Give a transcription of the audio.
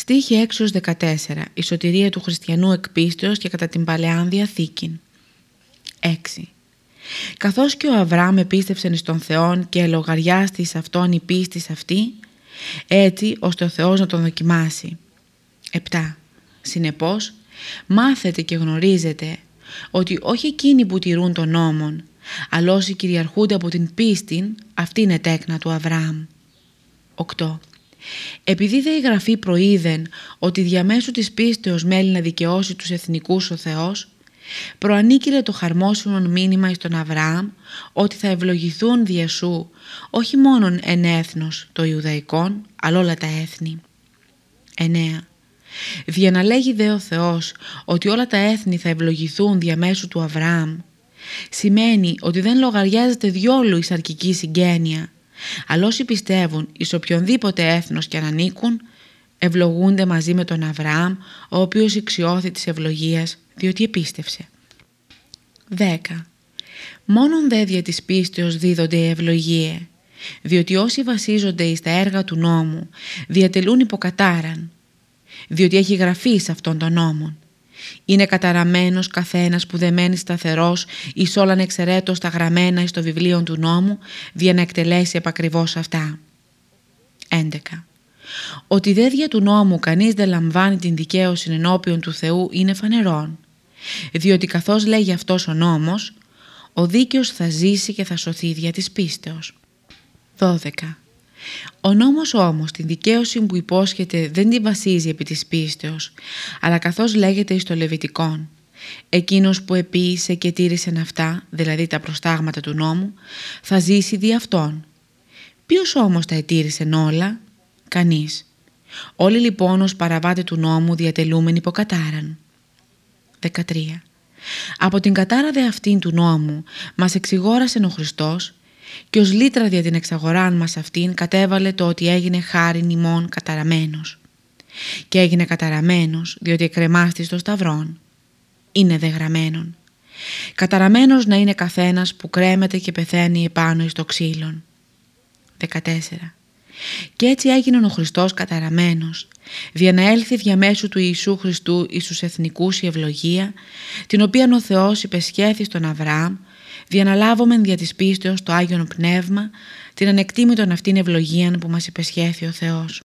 Στοίχη 6-14 Η σωτηρία του χριστιανού εκπίστεως και κατά την Παλαιάν Διαθήκη 6. Καθώς και ο Αβραάμ επίστευσεν εις τον Θεόν και λογαριάστη σε αυτόν η πίστη αυτή, έτσι ώστε ο Θεός να τον δοκιμάσει. 7. Συνεπώς, μάθετε και γνωρίζετε ότι όχι εκείνοι που τηρούν τον νόμον, αλλά όσοι κυριαρχούνται από την πίστη, αυτή είναι τέκνα του Αβραάμ. 8. Επειδή δε η Γραφή προείδεν ότι διαμέσου της πίστεως μέλει να δικαιώσει τους εθνικούς ο Θεός, προανίκηρε το χαρμόσυνο μήνυμα εις τον Αβραάμ ότι θα ευλογηθούν διασού όχι μόνον εν έθνος το Ιουδαϊκόν, αλλά όλα τα έθνη. 9. Διαναλέγει δε ο Θεός ότι όλα τα έθνη θα ευλογηθούν διαμέσου του Αβραάμ. Σημαίνει ότι δεν λογαριάζεται διόλου η σαρκική συγγένεια, αλλά όσοι πιστεύουν εις οποιονδήποτε έθνος και αν ανήκουν, ευλογούνται μαζί με τον Αβραάμ, ο οποίος εξιώθη της ευλογίας, διότι επίστευσε. 10. Μόνον δε δια της πίστεως δίδονται οι ευλογίες, διότι όσοι βασίζονται εις τα έργα του νόμου διατελούν υποκατάραν, διότι έχει γραφεί σε αυτόν τον νόμον. Είναι καταραμένος καθένας που δεμένει σταθερός εις όλαν εξαιρέτως τα γραμμένα εις το βιβλίο του νόμου δια να εκτελέσει επακριβώς αυτά. 11. Ότι δε δια του νόμου κανείς δεν λαμβάνει την δικαίωση ενώπιον του Θεού είναι φανερόν, διότι καθώς λέγει αυτός ο νόμος, ο δίκαιος θα ζήσει και θα σωθεί δια της πίστεως. 12. Ο νόμος όμως την δικαίωση που υπόσχεται δεν την βασίζει επί της πίστεως, αλλά καθώς λέγεται εις το Λεβιτικόν. Εκείνος που επίησε και τήρησε αυτά, δηλαδή τα προστάγματα του νόμου, θα ζήσει δι' αυτόν. Ποιος όμως τα ετήρησε όλα; Κανείς. Όλοι λοιπόν ως παραβάτε του νόμου διατελούμενοι υποκατάραν. 13. Από την κατάρα δε αυτήν του νόμου μας εξηγόρασε ο Χριστός και ως λύτρα δια την εξαγοράν μας αυτήν κατέβαλε το ότι έγινε χάριν ημών καταραμένος. Και έγινε καταραμένος διότι εκρεμάστη στο σταυρόν. Είναι δε γραμμένον. Καταραμένος να είναι καθένας που κρέμεται και πεθαίνει επάνω εις το ξύλον. 14. Και έτσι έγινε ο Χριστός καταραμένος, δια να έλθει διαμέσου του Ιησού Χριστού εις τους εθνικούς η ευλογία, την οποία ο Θεός υπεσχέθη στον Αβραάμ, διαναλάβομεν δια της πίστεως το Άγιον Πνεύμα την ανεκτήμητον αυτήν ευλογίαν που μας υπεσχέθη ο Θεός.